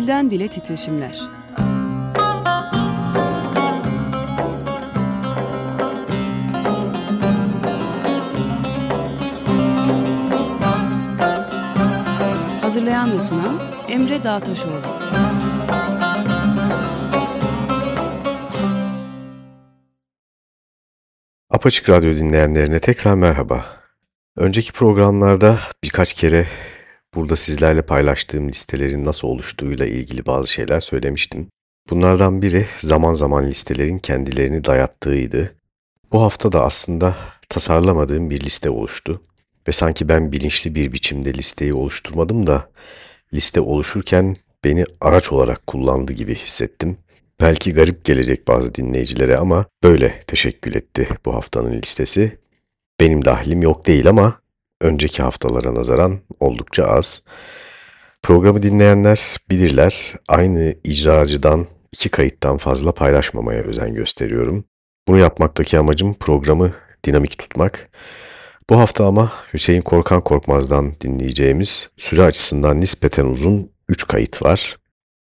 Dilden Dile Titreşimler Hazırlayan ve sunan Emre Dağtaşoğlu Apaçık Radyo dinleyenlerine tekrar merhaba. Önceki programlarda birkaç kere burada sizlerle paylaştığım listelerin nasıl oluştuğuyla ilgili bazı şeyler söylemiştim. Bunlardan biri zaman zaman listelerin kendilerini dayattığıydı. Bu hafta da aslında tasarlamadığım bir liste oluştu. Ve sanki ben bilinçli bir biçimde listeyi oluşturmadım da liste oluşurken beni araç olarak kullandı gibi hissettim. Belki garip gelecek bazı dinleyicilere ama böyle teşekkül etti bu haftanın listesi. Benim dahlim yok değil ama önceki haftalara nazaran oldukça az. Programı dinleyenler bilirler aynı icracıdan iki kayıttan fazla paylaşmamaya özen gösteriyorum. Bunu yapmaktaki amacım programı dinamik tutmak. Bu hafta ama Hüseyin Korkan Korkmaz'dan dinleyeceğimiz süre açısından nispeten uzun 3 kayıt var.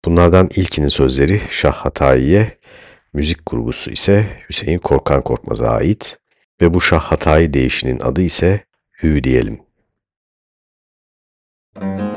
Bunlardan ilkinin sözleri Şah Hatayi'ye, müzik kurgusu ise Hüseyin Korkan Korkmaz'a ait ve bu Şah Hatayi değişinin adı ise Hü diyelim. Aman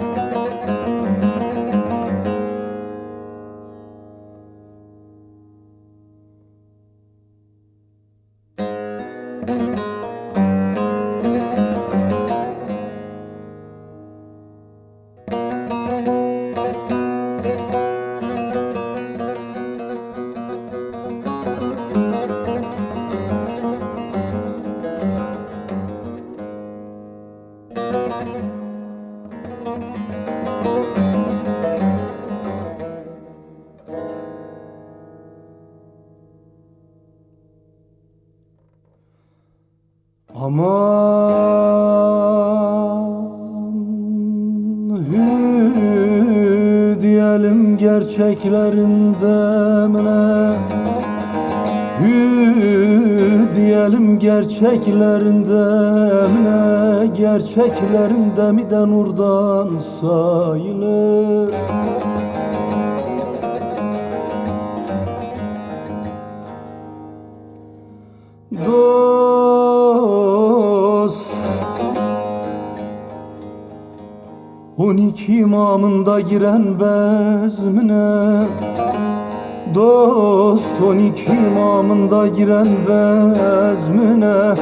diyelim gerçeklerinde mine Hü diyelim gerçeklerinde mine Gerçeklerinde mi de nurdan sayılır İki imamında giren bezmine. Dost on iki imamında giren bezmine.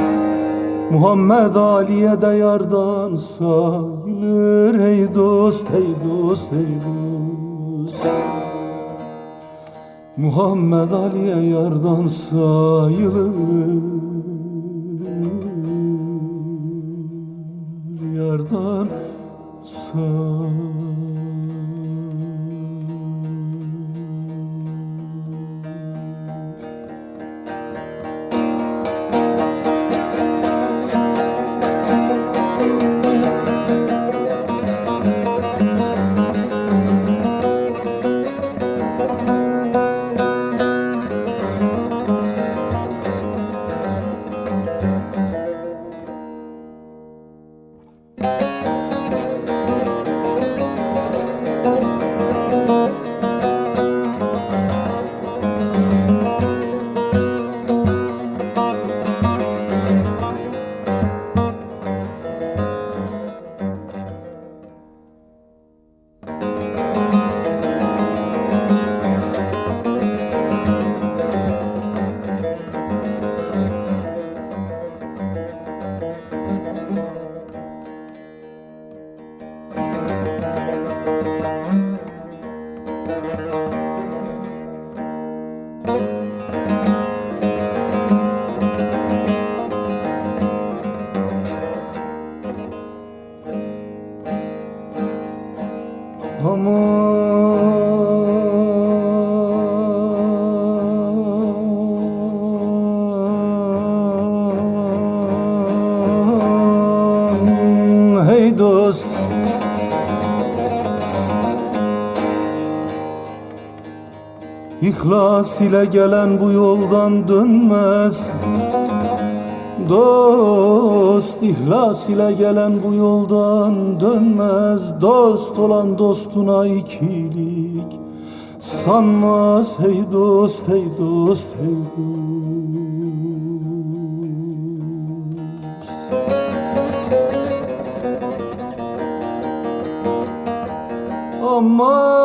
Muhammed Ali'ye de yardan sayılır. Ey dost, ey dost, ey dost. Muhammed Ali'ye yardan sayılır. Yardan İhlas ile gelen bu yoldan dönmez. Dost ihlas ile gelen bu yoldan dönmez. Dost olan dostuna ikilik sanmaz. Hey dost hey dost hey dost. Aman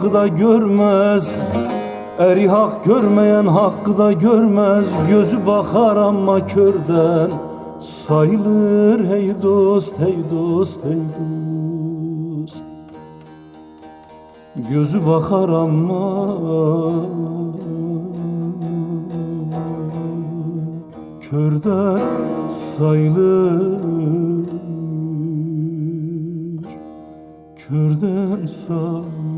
hakkı da görmez. Eri hak görmeyen hakkı da görmez. Gözü bakar ama körden sayılır. Hey dost, hey dost, hey dost. Gözü bakar ama körden sayılır. Körden sayılır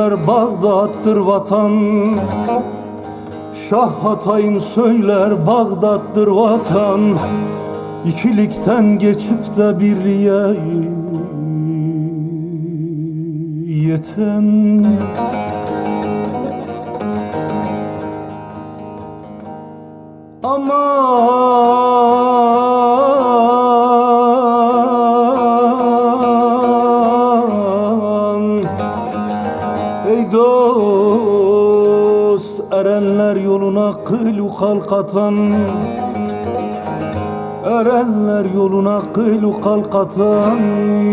söyler Bağdat'tır vatan. Şah Hatay'ım söyler Bağdat'tır vatan. İkilikten geçip de birliğe yeten erenler yoluna kıylu kalkatan Erenler yoluna kıylu kalkatan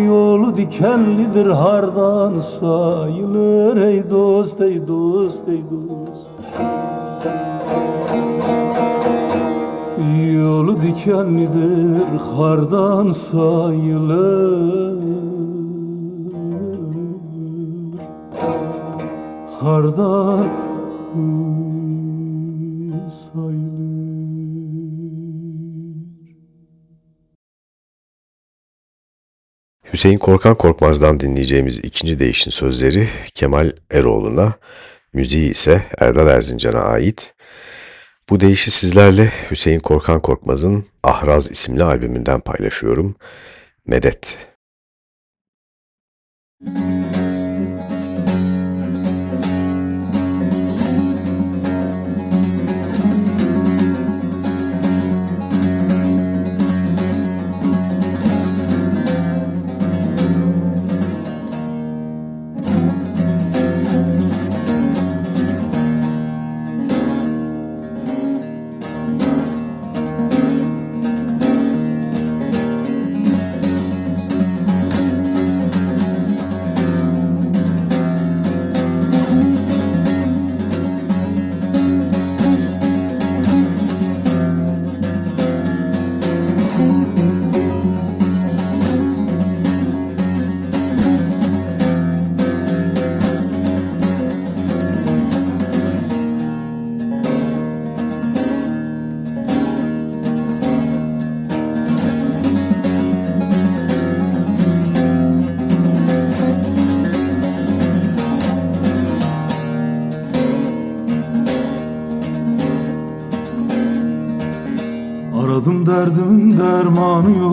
Yolu dikenlidir hardan sayılır. Ey dost, ey dost, ey dost. Yolu dikenlidir hardan sayılır. Hardan sayılır Hüseyin Korkan Korkmaz'dan dinleyeceğimiz ikinci değişin sözleri Kemal Eroğlu'na, müziği ise Erdal Erzincan'a ait. Bu deyişi sizlerle Hüseyin Korkan Korkmaz'ın Ahraz isimli albümünden paylaşıyorum. Medet. Feryadım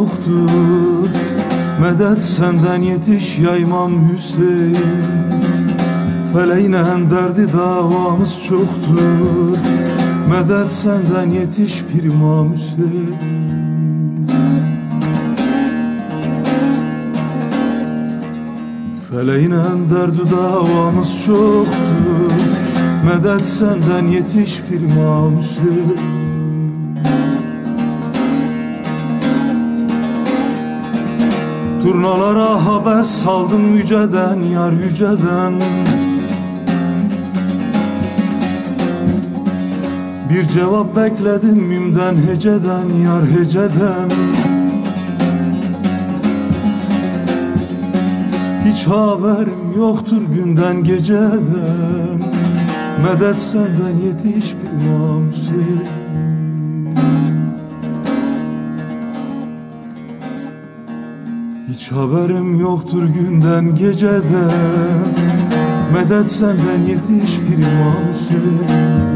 yoktur. Medet senden yetiş ya İmam Hüseyin. Feleğine derdi davamız çoktur. Medet senden yetiş bir İmam Hüseyin. Feleğine derdi davamız çoktur. Medet senden yetiş bir İmam Hüseyin Turnalara haber saldım yüceden yar yüceden. Bir cevap bekledim mimden heceden yar heceden. Hiç haberim yoktur günden geceden. Medet senden yetiş bir mamsir Hiç haberim yoktur günden geceden. Medet senden yetiş bir mamsir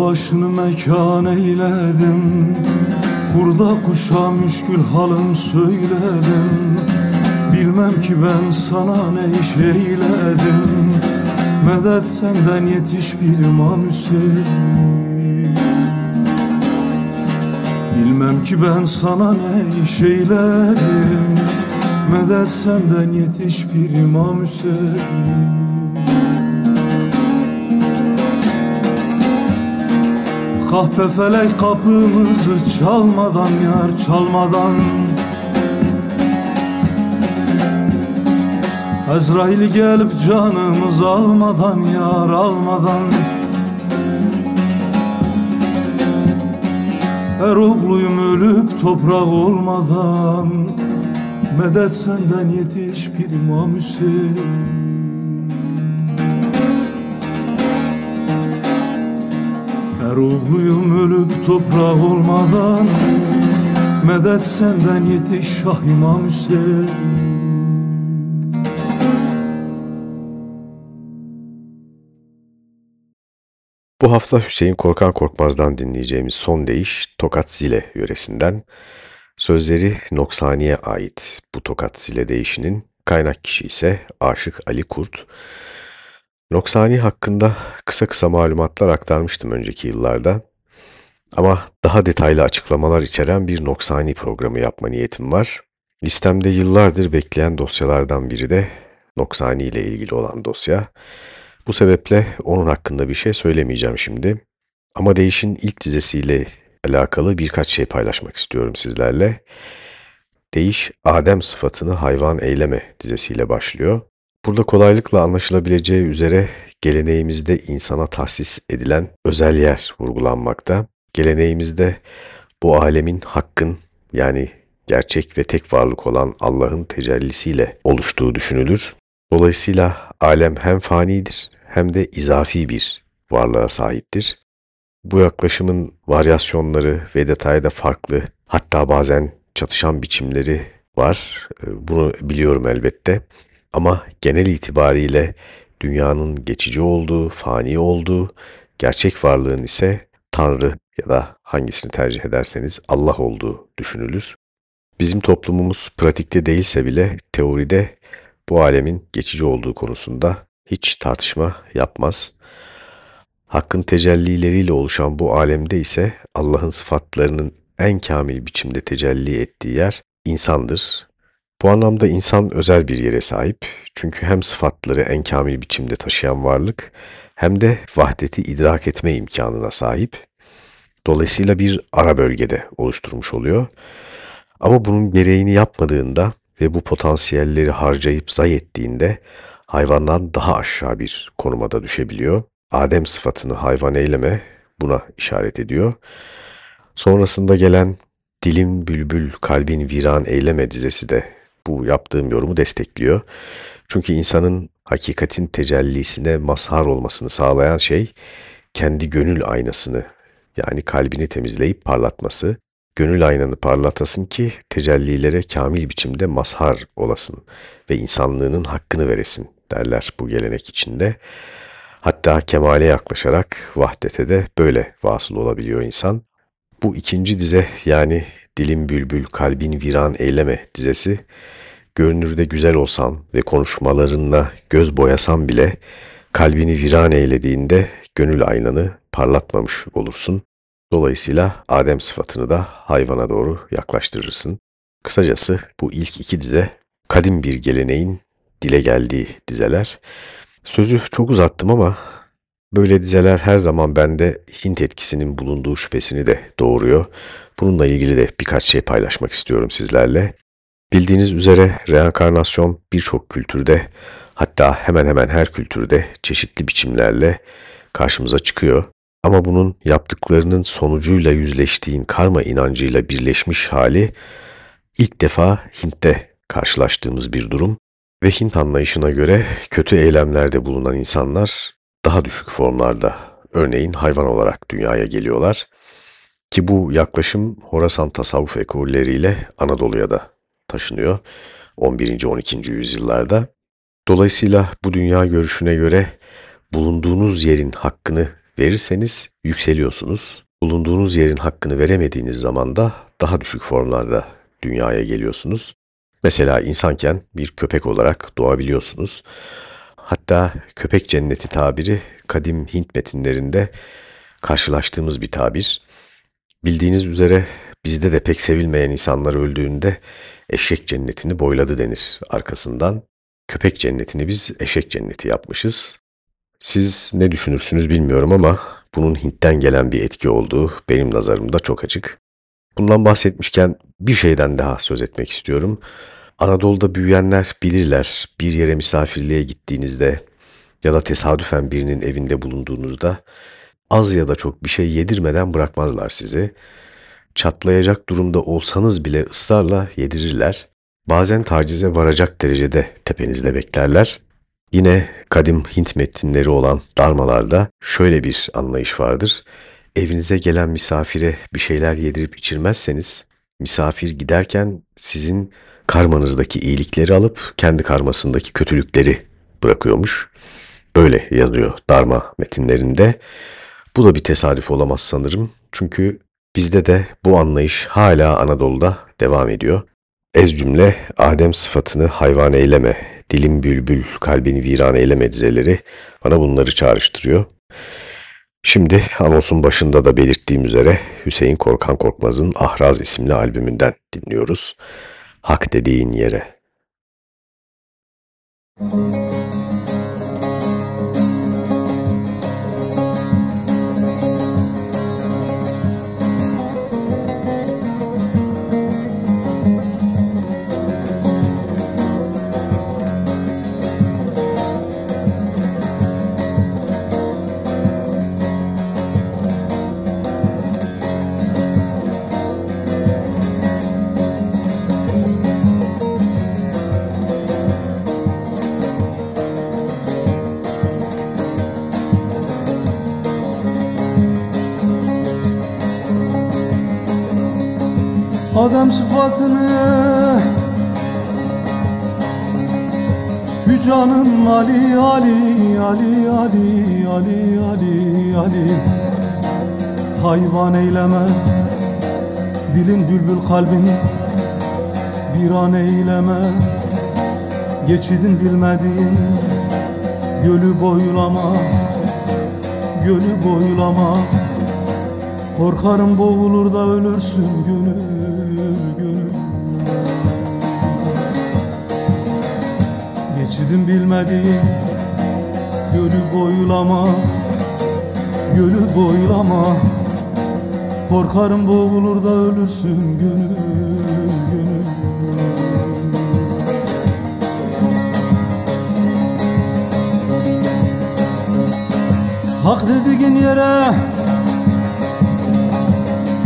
başını mekan eyledim. Kurda kuşa müşkül halım söyledim. Bilmem ki ben sana ne iş eyledim. Medet senden yetiş bir imam Bilmem ki ben sana ne iş eyledim. Medet senden yetiş bir imam Kahpe felek kapımızı çalmadan yar çalmadan. Ezrail gelip canımız almadan yar almadan. Her oğluyum ölüp toprak olmadan. Medet senden yetiş bir İmam Hüseyin Her oğluyum ölüp toprak olmadan Medet senden yetiş Şah İmam Hüseyin Bu hafta Hüseyin Korkan Korkmaz'dan dinleyeceğimiz son deyiş Tokat Zile yöresinden. Sözleri Noksani'ye ait bu Tokat Zile deyişinin kaynak kişi ise Aşık Ali Kurt. Noksani hakkında kısa kısa malumatlar aktarmıştım önceki yıllarda. Ama daha detaylı açıklamalar içeren bir Noksani programı yapma niyetim var. Listemde yıllardır bekleyen dosyalardan biri de Noksani ile ilgili olan dosya. Bu sebeple onun hakkında bir şey söylemeyeceğim şimdi. Ama değişin ilk dizesiyle alakalı birkaç şey paylaşmak istiyorum sizlerle. Değiş Adem sıfatını hayvan eyleme dizesiyle başlıyor. Burada kolaylıkla anlaşılabileceği üzere geleneğimizde insana tahsis edilen özel yer vurgulanmakta. Geleneğimizde bu alemin hakkın yani gerçek ve tek varlık olan Allah'ın tecellisiyle oluştuğu düşünülür. Dolayısıyla alem hem fanidir hem de izafi bir varlığa sahiptir. Bu yaklaşımın varyasyonları ve detayda da farklı hatta bazen çatışan biçimleri var. Bunu biliyorum elbette. Ama genel itibariyle dünyanın geçici olduğu, fani olduğu, gerçek varlığın ise Tanrı ya da hangisini tercih ederseniz Allah olduğu düşünülür. Bizim toplumumuz pratikte değilse bile teoride bu alemin geçici olduğu konusunda hiç tartışma yapmaz. Hakkın tecellileriyle oluşan bu alemde ise Allah'ın sıfatlarının en kamil biçimde tecelli ettiği yer insandır. Bu anlamda insan özel bir yere sahip. Çünkü hem sıfatları en kamil biçimde taşıyan varlık hem de vahdeti idrak etme imkanına sahip. Dolayısıyla bir ara bölgede oluşturmuş oluyor. Ama bunun gereğini yapmadığında ve bu potansiyelleri harcayıp zay ettiğinde hayvandan daha aşağı bir konumada düşebiliyor. Adem sıfatını hayvan eyleme buna işaret ediyor. Sonrasında gelen Dilim Bülbül Kalbin Viran Eyleme dizesi de bu yaptığım yorumu destekliyor. Çünkü insanın hakikatin tecellisine mazhar olmasını sağlayan şey kendi gönül aynasını yani kalbini temizleyip parlatması. Gönül aynanı parlatasın ki tecellilere kamil biçimde mazhar olasın ve insanlığının hakkını veresin derler bu gelenek içinde. Hatta kemale yaklaşarak vahdete de böyle vasıl olabiliyor insan. Bu ikinci dize yani Dilim Bülbül Kalbin Viran Eyleme dizesi görünürde güzel olsan ve konuşmalarınla göz boyasan bile kalbini viran eylediğinde gönül aynanı parlatmamış olursun. Dolayısıyla Adem sıfatını da hayvana doğru yaklaştırırsın. Kısacası bu ilk iki dize kadim bir geleneğin dile geldiği dizeler. Sözü çok uzattım ama böyle dizeler her zaman bende Hint etkisinin bulunduğu şüphesini de doğuruyor. Bununla ilgili de birkaç şey paylaşmak istiyorum sizlerle. Bildiğiniz üzere reenkarnasyon birçok kültürde hatta hemen hemen her kültürde çeşitli biçimlerle karşımıza çıkıyor. Ama bunun yaptıklarının sonucuyla yüzleştiğin karma inancıyla birleşmiş hali ilk defa Hint'te karşılaştığımız bir durum ve Hint anlayışına göre kötü eylemlerde bulunan insanlar daha düşük formlarda, örneğin hayvan olarak dünyaya geliyorlar. Ki bu yaklaşım Horasan tasavvuf ekolleriyle Anadolu'ya da taşınıyor 11. 12. yüzyıllarda. Dolayısıyla bu dünya görüşüne göre bulunduğunuz yerin hakkını verirseniz yükseliyorsunuz. Bulunduğunuz yerin hakkını veremediğiniz zaman da daha düşük formlarda dünyaya geliyorsunuz. Mesela insanken bir köpek olarak doğabiliyorsunuz. Hatta köpek cenneti tabiri kadim Hint metinlerinde karşılaştığımız bir tabir. Bildiğiniz üzere bizde de pek sevilmeyen insanlar öldüğünde eşek cennetini boyladı denir arkasından. Köpek cennetini biz eşek cenneti yapmışız. Siz ne düşünürsünüz bilmiyorum ama bunun Hint'ten gelen bir etki olduğu benim nazarımda çok açık. Bundan bahsetmişken bir şeyden daha söz etmek istiyorum. Anadolu'da büyüyenler bilirler bir yere misafirliğe gittiğinizde ya da tesadüfen birinin evinde bulunduğunuzda az ya da çok bir şey yedirmeden bırakmazlar sizi. Çatlayacak durumda olsanız bile ısrarla yedirirler. Bazen tacize varacak derecede tepenizde beklerler. Yine kadim Hint metinleri olan darmalarda şöyle bir anlayış vardır. Evinize gelen misafire bir şeyler yedirip içirmezseniz, misafir giderken sizin karmanızdaki iyilikleri alıp kendi karmasındaki kötülükleri bırakıyormuş. Böyle yazıyor darma metinlerinde. Bu da bir tesadüf olamaz sanırım. Çünkü bizde de bu anlayış hala Anadolu'da devam ediyor. Ez cümle Adem sıfatını hayvan eyleme dilim bülbül, kalbini viran eyleme dizeleri bana bunları çağrıştırıyor. Şimdi anonsun başında da belirttiğim üzere Hüseyin Korkan Korkmaz'ın Ahraz isimli albümünden dinliyoruz. Hak dediğin yere. Müzik Geçidin bilmediğin Gölü boylama Gölü boylama. Korkarım boğulur da ölürsün gönül Geçidim bilmediğim Gölü boylama Gölü boylama. Korkarım boğulur da ölürsün gönül gönül Hak dediğin yere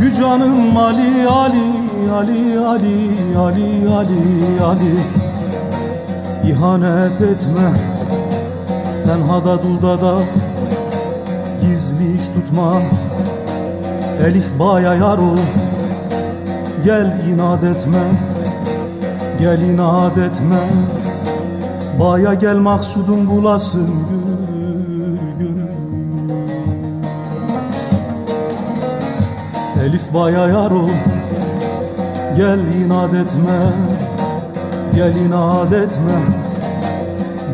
Gü canım Ali Ali Ali Ali Ali Ali Ali. İhanet etme Tenhada dulda da Gizli iş tutma. Elif baya yar Gel inat etme Gel inat etme. Baya gel maksudun bulasın Elif baya yar ol Gel inat etme Gel inat etme.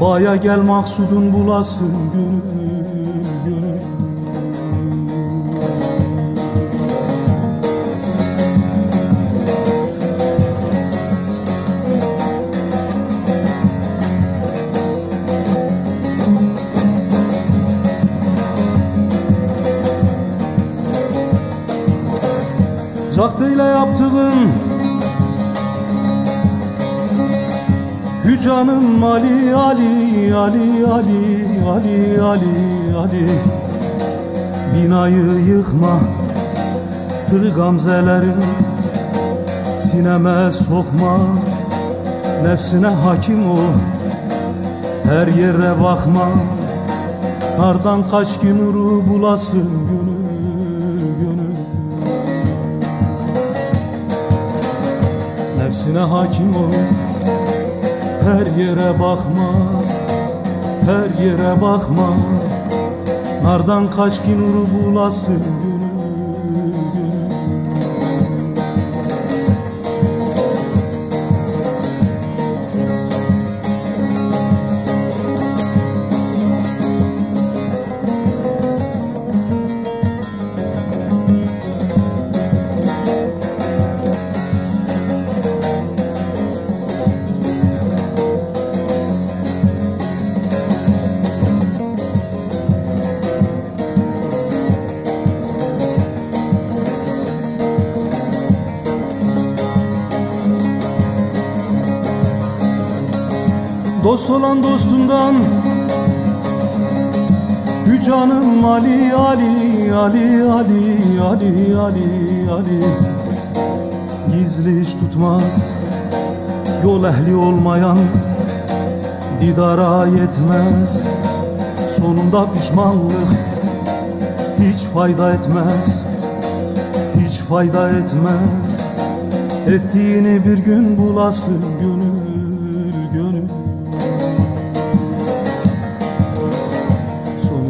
Baya gel maksudun bulasın gül Cahdıyla yaptığın Hü canım Ali Ali Ali Ali Ali Ali Ali. Binayı yıkma Tığ gamzelerin Sineme sokma. Nefsine hakim ol Her yere bakma. Kardan kaç gün nuru bulasın gönül Nefsine hakim ol. Her yere bakma Her yere bakma. Nardan kaç gün nuru Dost olan dostundan Gü canım Ali Ali Ali Ali Ali Ali Ali. Gizli iş tutmaz Yol ehli olmayan Didara yetmez. Sonunda pişmanlık Hiç fayda etmez Hiç fayda etmez. Ettiğini bir gün bulasın gönül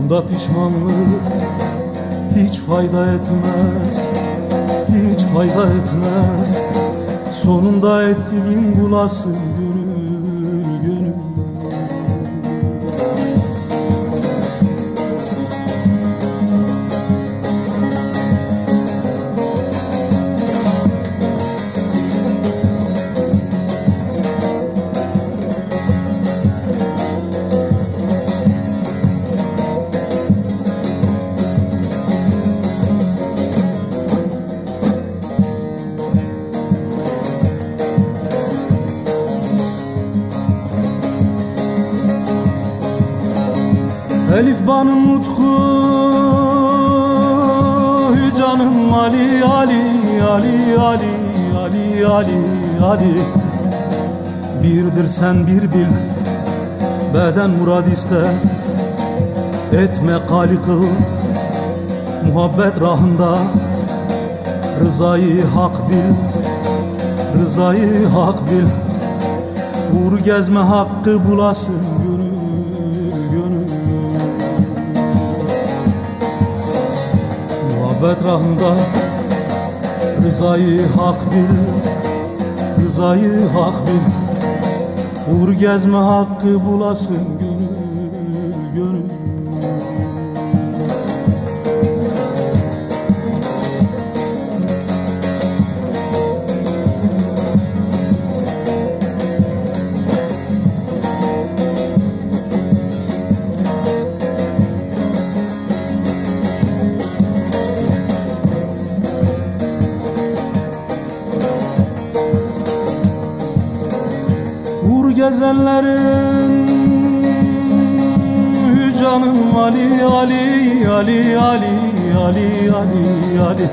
Sonunda pişmanlık hiç fayda etmez Hiç fayda etmez. Sonunda ettiğin bulasın gönül Elif banım mutku Canım Ali Ali Ali Ali Ali Ali Ali. Birdir sen bir bil Beden murad iste. Etme kali kıl Muhabbet rahında. Rızayı hak bil Rızayı hak bil. Vur gezme hakkı bulasın Rahında Rızayı hak bil Rızayı hak bil. Vur gezme hakkı bulasın gezenlerin. Canım Ali Ali Ali Ali Ali Ali Ali.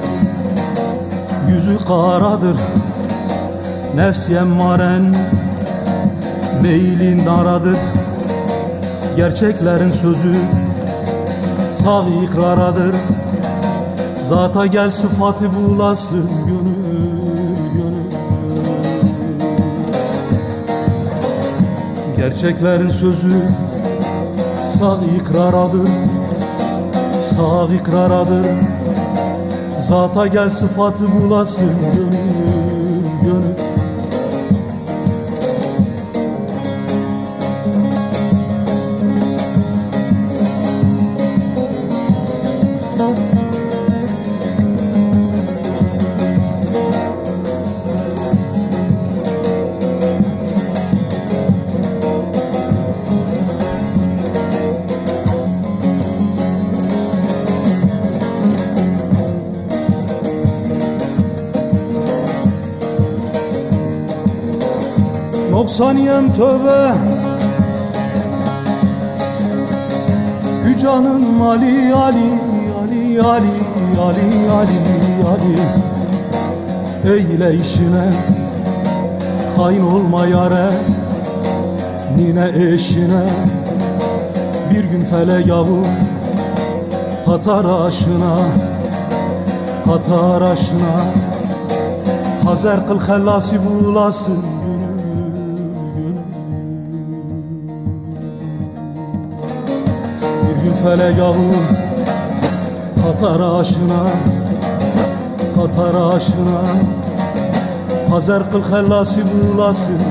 Yüzü karadır Nefsi emmaren Meylin daradır Gerçeklerin sözü. Sağ ikraradır Zata gel sıfatı bulasın gönül Gerçeklerin sözü sağ ikraradır Sağ ikraradır Zata gel sıfatı bulasın gönül gönül Noksaniyem tövbe. Gücanın Ali Ali Ali Ali Ali Ali Ali. Eyle işine Hain olma yare. Nine eşine Bir gün fele yavu. Katar aşına Katar aşına. Hazer kıl hellasi bulasın fele yağın Katar aşına Katar aşına Hazer kıl hellasi bulasın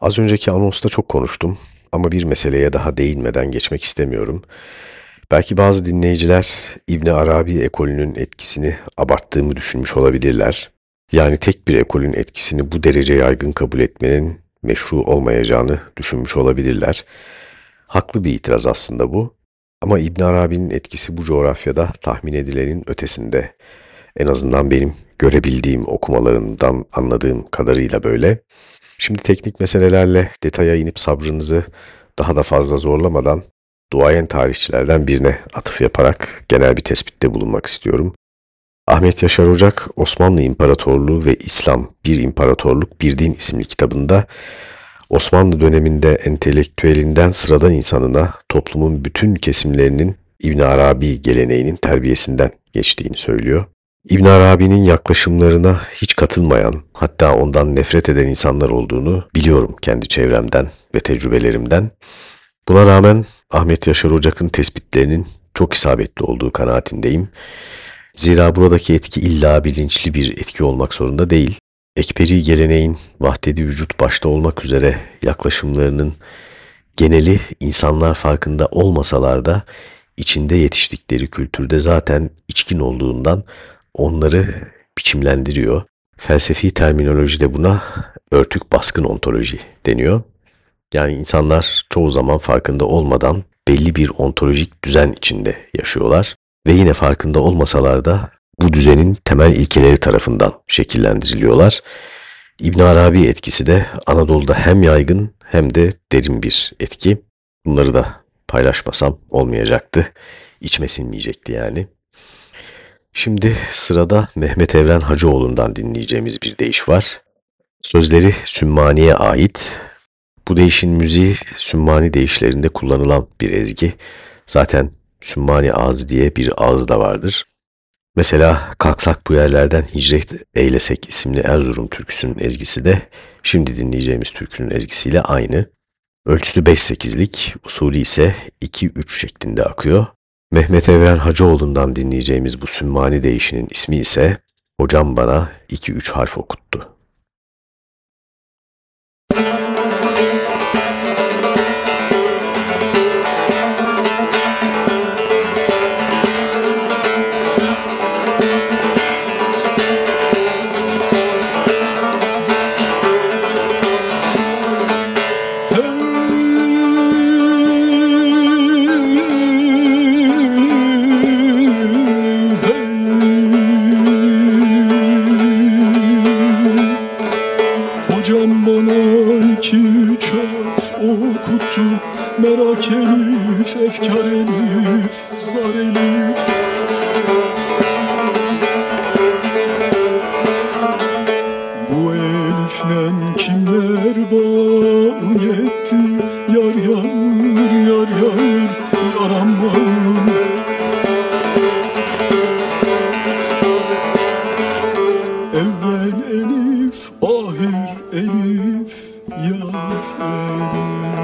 Az önceki anonsta çok konuştum ama bir meseleye daha değinmeden geçmek istemiyorum. Belki bazı dinleyiciler İbni Arabi ekolünün etkisini abarttığımı düşünmüş olabilirler. Yani tek bir ekolün etkisini bu derece yaygın kabul etmenin meşru olmayacağını düşünmüş olabilirler. Haklı bir itiraz aslında bu. Ama İbn Arabi'nin etkisi bu coğrafyada tahmin edilenin ötesinde. En azından benim görebildiğim okumalarından anladığım kadarıyla böyle. Şimdi teknik meselelerle detaya inip sabrınızı daha da fazla zorlamadan duayen tarihçilerden birine atıf yaparak genel bir tespitte bulunmak istiyorum. Ahmet Yaşar Ocak, Osmanlı İmparatorluğu ve İslam Bir İmparatorluk Bir Din isimli kitabında Osmanlı döneminde entelektüelinden sıradan insanına toplumun bütün kesimlerinin İbn Arabi geleneğinin terbiyesinden geçtiğini söylüyor. İbn Arabi'nin yaklaşımlarına hiç katılmayan, hatta ondan nefret eden insanlar olduğunu biliyorum kendi çevremden ve tecrübelerimden. Buna rağmen Ahmet Yaşar Ocak'ın tespitlerinin çok isabetli olduğu kanaatindeyim. Zira buradaki etki illa bilinçli bir etki olmak zorunda değil. Ekberi geleneğin vahdedi vücut başta olmak üzere yaklaşımlarının geneli insanlar farkında olmasalar da içinde yetiştikleri kültürde zaten içkin olduğundan onları biçimlendiriyor. Felsefi terminolojide buna örtük baskın ontoloji deniyor. Yani insanlar çoğu zaman farkında olmadan belli bir ontolojik düzen içinde yaşıyorlar ve yine farkında olmasalar da bu düzenin temel ilkeleri tarafından şekillendiriliyorlar. İbn Arabi etkisi de Anadolu'da hem yaygın hem de derin bir etki. Bunları da paylaşmasam olmayacaktı. İçme sinmeyecekti yani. Şimdi sırada Mehmet Evren Hacıoğlu'ndan dinleyeceğimiz bir deyiş var. Sözleri Sümmani'ye ait bu değişin müziği Sümmani değişlerinde kullanılan bir ezgi. Zaten Sümmani ağzı diye bir ağız da vardır. Mesela Kalksak bu yerlerden hicret eylesek isimli Erzurum türküsünün ezgisi de şimdi dinleyeceğimiz türkünün ezgisiyle aynı. Ölçüsü 5-8'lik, usulü ise 2-3 şeklinde akıyor. Mehmet Evren Hacıoğlu'ndan dinleyeceğimiz bu Sümmani değişinin ismi ise Hocam bana 2-3 harf okuttu. Elif, efkar Elif, zar Elif. Bu Elif'le kimler bağ etti? Yar yar, yar yar, yaramam Evvel Elif, ahir Elif, yar Elif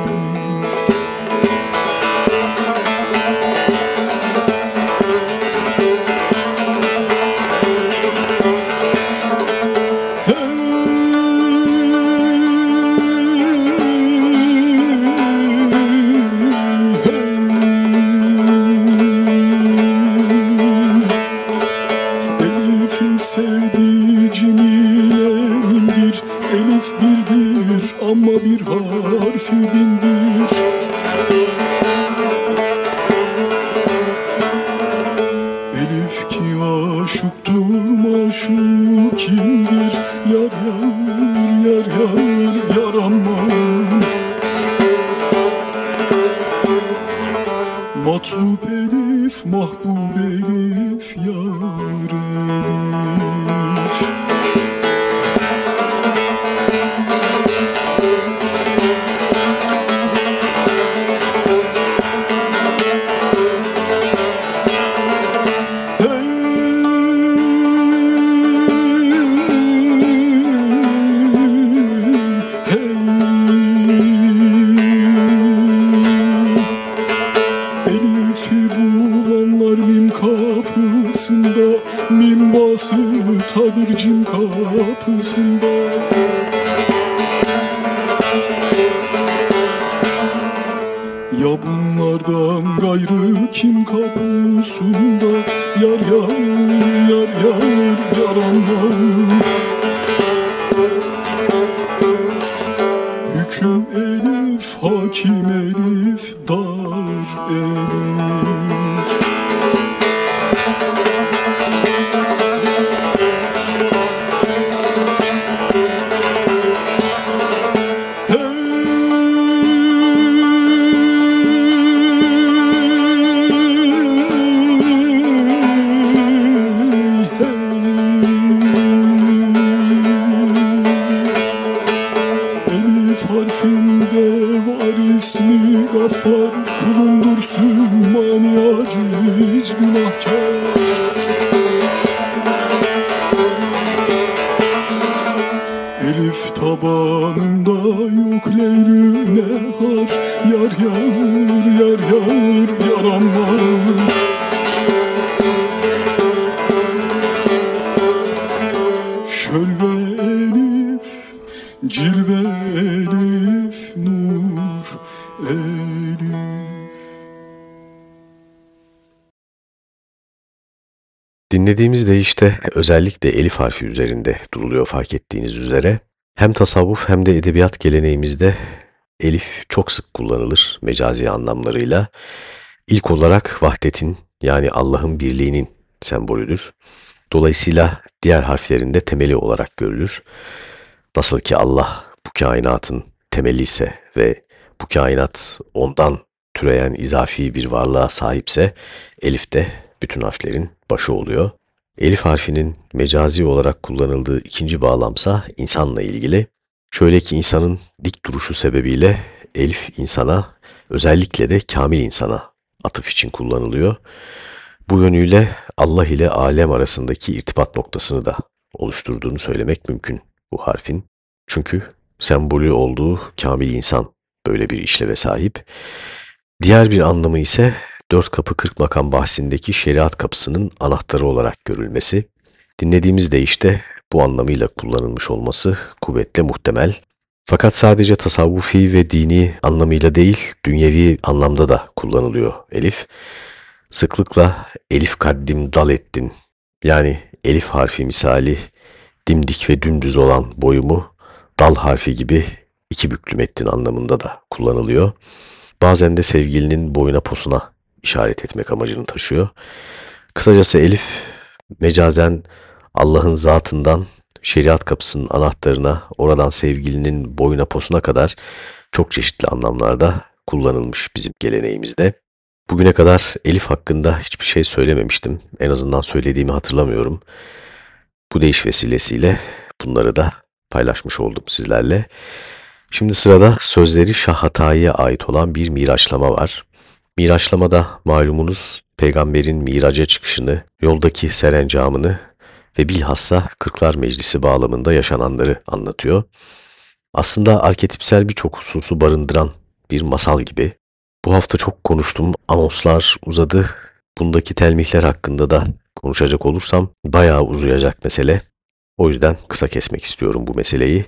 Hüküm Elif, hakim Elif, dar Elif Deyişte özellikle elif harfi üzerinde duruluyor fark ettiğiniz üzere. Hem tasavvuf hem de edebiyat geleneğimizde elif çok sık kullanılır mecazi anlamlarıyla. İlk olarak vahdetin yani Allah'ın birliğinin sembolüdür. Dolayısıyla diğer harflerin de temeli olarak görülür. Nasıl ki Allah bu kainatın temeli ise ve bu kainat ondan türeyen izafi bir varlığa sahipse elif de bütün harflerin başı oluyor. Elif harfinin mecazi olarak kullanıldığı ikinci bağlamsa insanla ilgili. Şöyle ki insanın dik duruşu sebebiyle elif insana özellikle de kamil insana atıf için kullanılıyor. Bu yönüyle Allah ile alem arasındaki irtibat noktasını da oluşturduğunu söylemek mümkün bu harfin. Çünkü sembolü olduğu kamil insan böyle bir işleve sahip. Diğer bir anlamı ise dört kapı kırk makam bahsindeki şeriat kapısının anahtarı olarak görülmesi. Dinlediğimiz de işte bu anlamıyla kullanılmış olması kuvvetle muhtemel. Fakat sadece tasavvufi ve dini anlamıyla değil, dünyevi anlamda da kullanılıyor elif. Sıklıkla elif kaddim dal ettin. Yani elif harfi misali dimdik ve dümdüz olan boyumu dal harfi gibi iki büklüm ettin anlamında da kullanılıyor. Bazen de sevgilinin boyuna posuna işaret etmek amacını taşıyor. Kısacası elif mecazen Allah'ın zatından şeriat kapısının anahtarına, oradan sevgilinin boyuna posuna kadar çok çeşitli anlamlarda kullanılmış bizim geleneğimizde. Bugüne kadar Elif hakkında hiçbir şey söylememiştim. En azından söylediğimi hatırlamıyorum. Bu değiş vesilesiyle bunları da paylaşmış oldum sizlerle. Şimdi sırada sözleri Şah Hatayi'ye ait olan bir miraçlama var. Miraçlamada malumunuz peygamberin miraca çıkışını, yoldaki serencamını ve bilhassa Kırklar Meclisi bağlamında yaşananları anlatıyor. Aslında arketipsel birçok hususu barındıran bir masal gibi. Bu hafta çok konuştum, anonslar uzadı. Bundaki telmihler hakkında da konuşacak olursam bayağı uzayacak mesele. O yüzden kısa kesmek istiyorum bu meseleyi.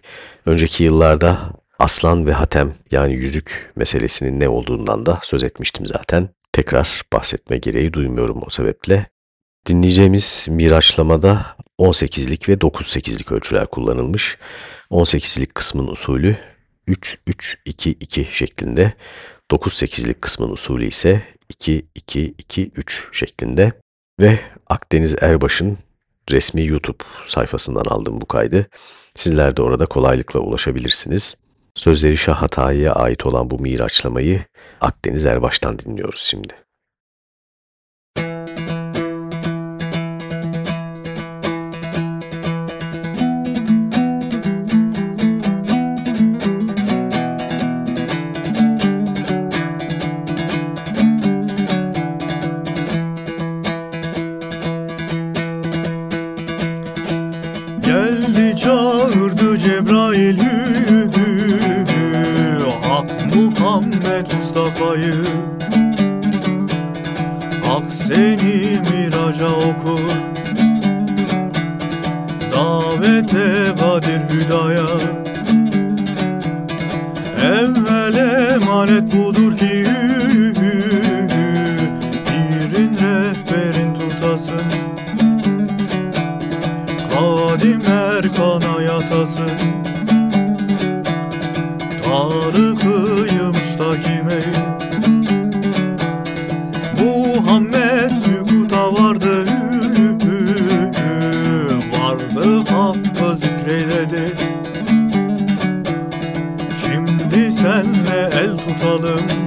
Önceki yıllarda aslan ve hatem yani yüzük meselesinin ne olduğundan da söz etmiştim zaten. Tekrar bahsetme gereği duymuyorum o sebeple. Dinleyeceğimiz miraçlamada 18'lik ve 9-8'lik ölçüler kullanılmış. 18'lik kısmın usulü 3-3-2-2 şeklinde, 9-8'lik kısmın usulü ise 2-2-2-3 şeklinde ve Akdeniz Erbaş'ın resmi YouTube sayfasından aldım bu kaydı. Sizler de orada kolaylıkla ulaşabilirsiniz. Sözleri Şah Hatayi'ye ait olan bu miraçlamayı Akdeniz Erbaş'tan dinliyoruz şimdi. Şimdi senle el tutalım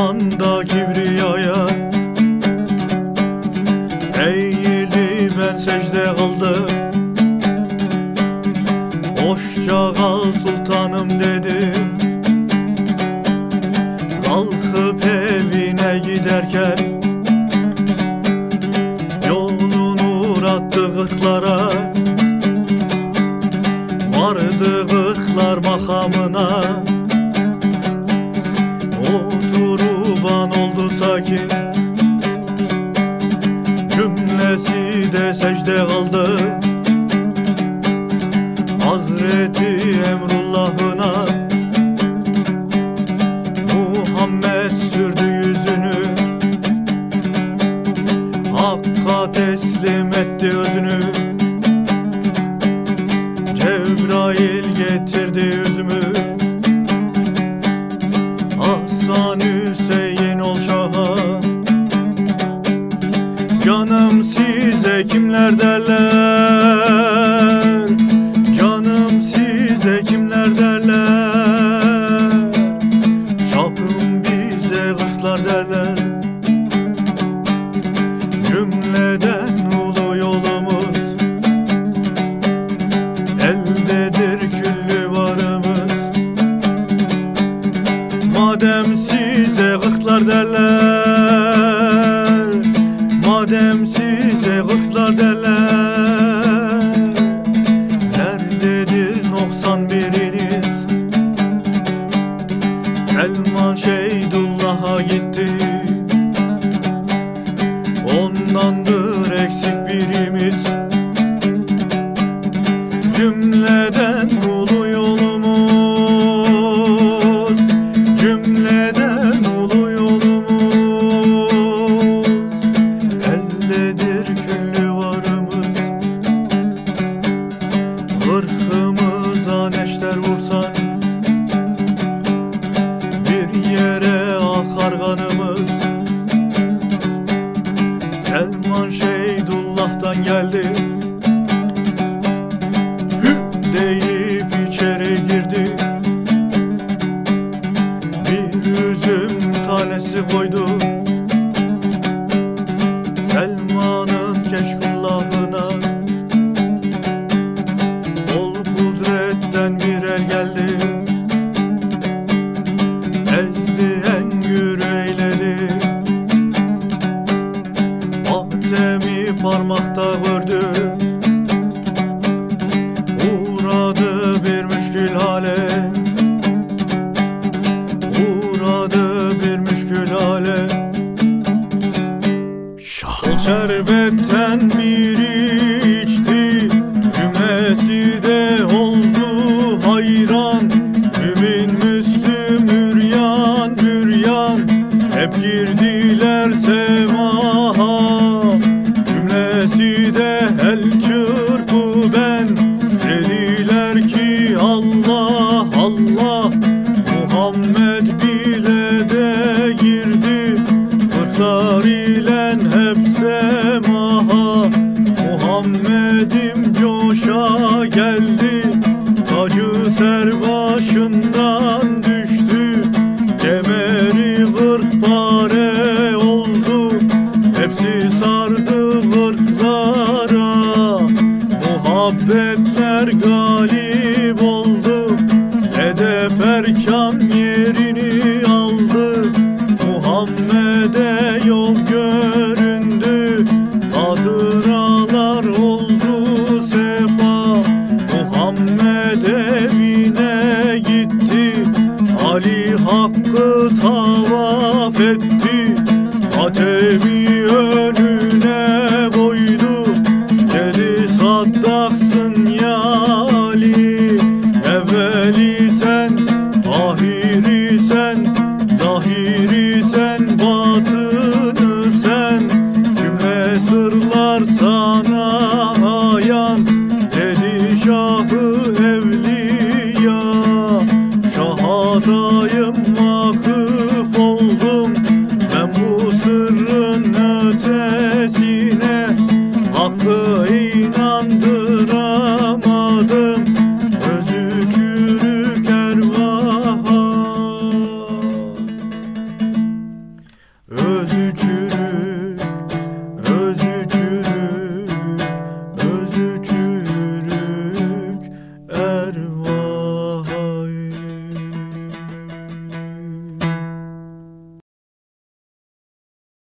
anda kibriyaya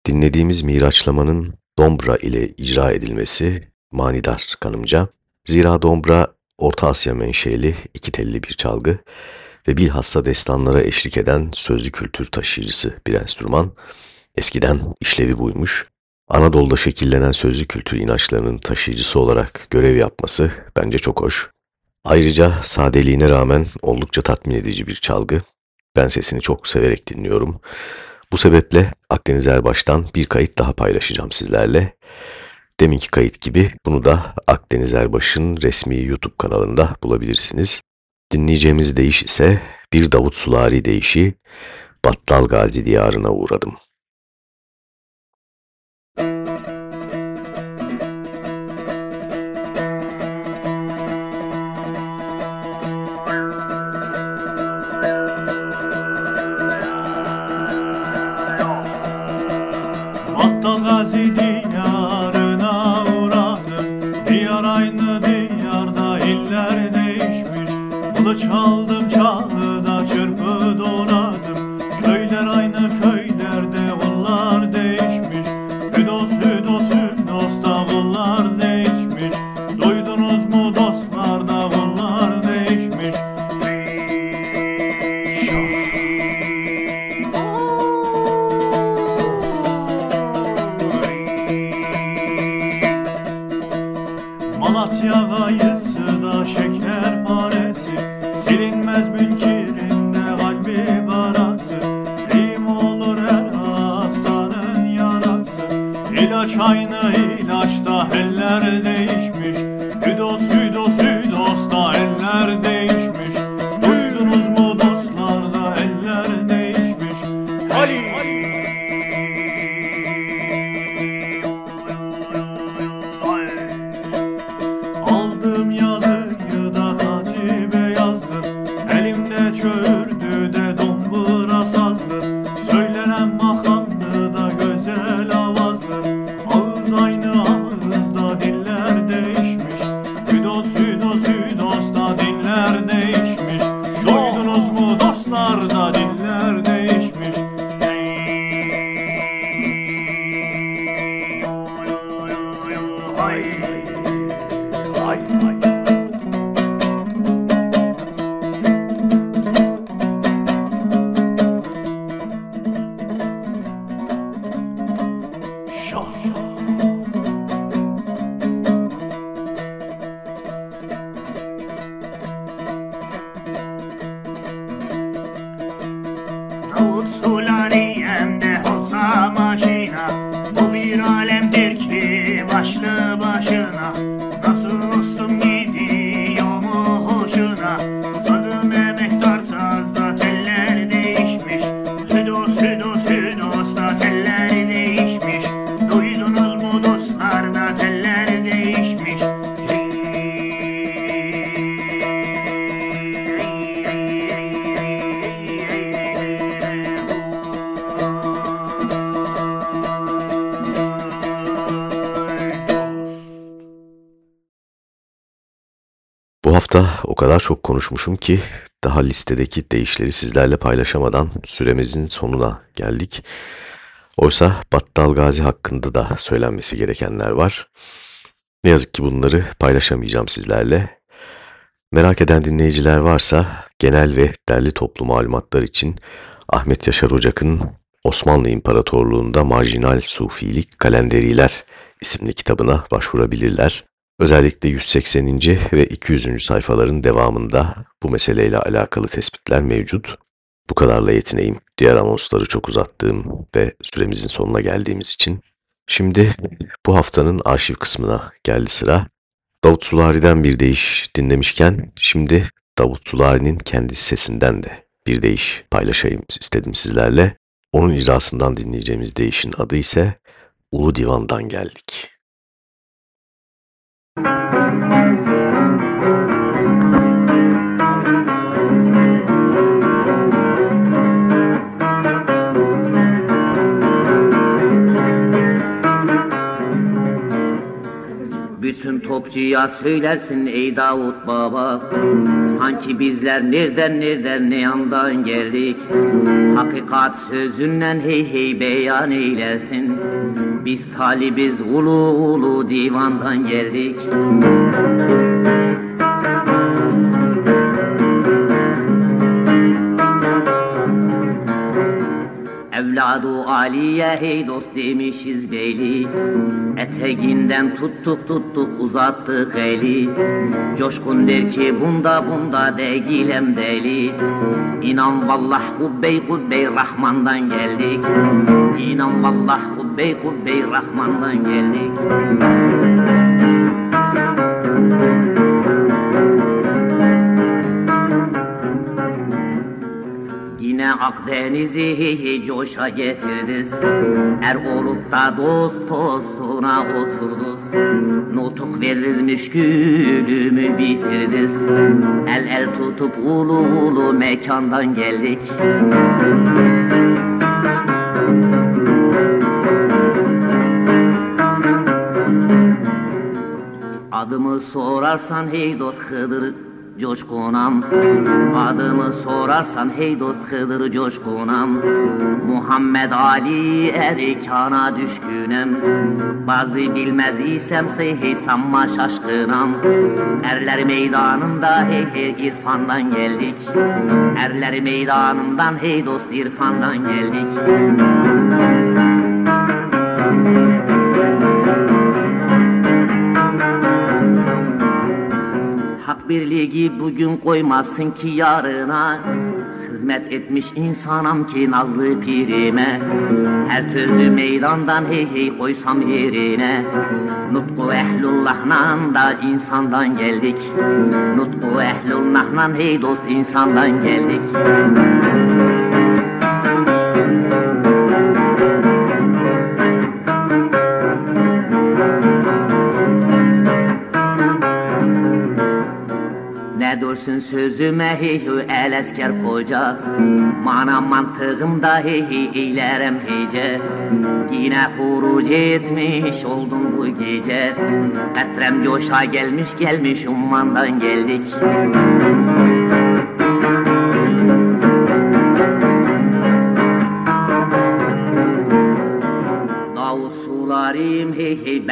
dinleyeceğimiz Miraçlamanın Dombra ile icra edilmesi manidar kanımca. Zira Dombra Orta Asya menşeli iki telli bir çalgı ve bilhassa destanlara eşlik eden sözlü kültür taşıyıcısı bir enstrüman. Eskiden işlevi buymuş. Anadolu'da şekillenen sözlü kültür inançlarının taşıyıcısı olarak görev yapması bence çok hoş. Ayrıca sadeliğine rağmen oldukça tatmin edici bir çalgı. Ben sesini çok severek dinliyorum. Bu sebeple Akdeniz Erbaş'tan bir kayıt daha paylaşacağım sizlerle. Deminki kayıt gibi bunu da Akdeniz Erbaş'ın resmi YouTube kanalında bulabilirsiniz. Dinleyeceğimiz deyiş ise bir Davut Sulari deyişi Battal Gazi diyarına uğradım. İlaç hafta o kadar çok konuşmuşum ki daha listedeki deyişleri sizlerle paylaşamadan süremizin sonuna geldik. Oysa Battal Gazi hakkında da söylenmesi gerekenler var. Ne yazık ki bunları paylaşamayacağım sizlerle. Merak eden dinleyiciler varsa genel ve derli toplu malumatlar için Ahmet Yaşar Ocak'ın Osmanlı İmparatorluğunda Marjinal Sufilik Kalenderiler isimli kitabına başvurabilirler. Özellikle 180. ve 200. sayfaların devamında bu meseleyle alakalı tespitler mevcut. Bu kadarla yetineyim. Diğer anonsları çok uzattığım ve süremizin sonuna geldiğimiz için. Şimdi bu haftanın arşiv kısmına geldi sıra. Davut Sulari'den bir deyiş dinlemişken şimdi Davut Sulari'nin kendi sesinden de bir deyiş paylaşayım istedim sizlerle. Onun icrasından dinleyeceğimiz deyişin adı ise Ulu Divan'dan geldik. Bütün topçuya söylersin ey Davut Baba. Sanki bizler nereden nereden ne yandan geldik. Hakikat sözünden hey hey beyan eylersin. Biz talibiz ulu ulu divandan geldik Evladu Aliye hey dost demişiz beyli. Eteğinden tuttuk tuttuk uzattık eli. Coşkun der ki bunda bunda değilem deli. İnan vallah kubbey kubbey Rahman'dan geldik. İnan vallah kubbey kubbey Rahman'dan geldik. Yine Akdeniz'i coşa getirdiniz. Er olup da dost postuna oturduz Nutuk veririz müşkülümü bitirdiniz. El el tutup ulu ulu mekandan geldik. Adımı sorarsan hey dost Hıdır coşkunam. Adımı sorarsan hey dost Hıdır coşkunam. Muhammed Ali erikana düşkünem Bazı bilmez isem hey sanma şaşkınam. Erler meydanında hey hey irfandan geldik. Erler meydanından hey dost irfandan geldik birliği bugün koymazsın ki yarına. Hizmet etmiş insanam ki nazlı pirime. Her türlü meydandan hey hey koysam yerine. Nutku ehlullah'nan da insandan geldik. Nutku ehlullah'nan hey dost insandan geldik hey el esker koca. Mana mantığımda hey hey eylerem heyce Yine huruc etmiş oldum bu gece. Katrem coşa gelmiş gelmiş ummandan geldik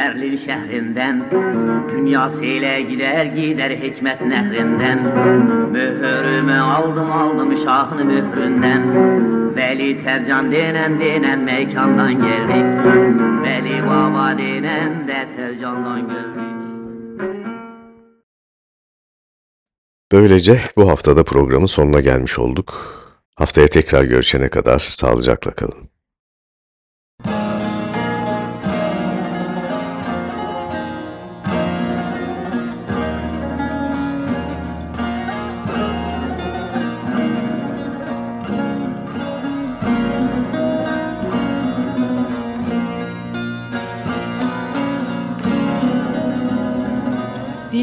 Berlin şehrinden Dünya seyle gider gider hikmet nehrinden Mühürümü aldım aldım şahını mühründen Veli Tercan denen denen mekandan geldik Veli Baba denen de Tercan'dan geldik Böylece bu haftada programın sonuna gelmiş olduk. Haftaya tekrar görüşene kadar sağlıcakla kalın.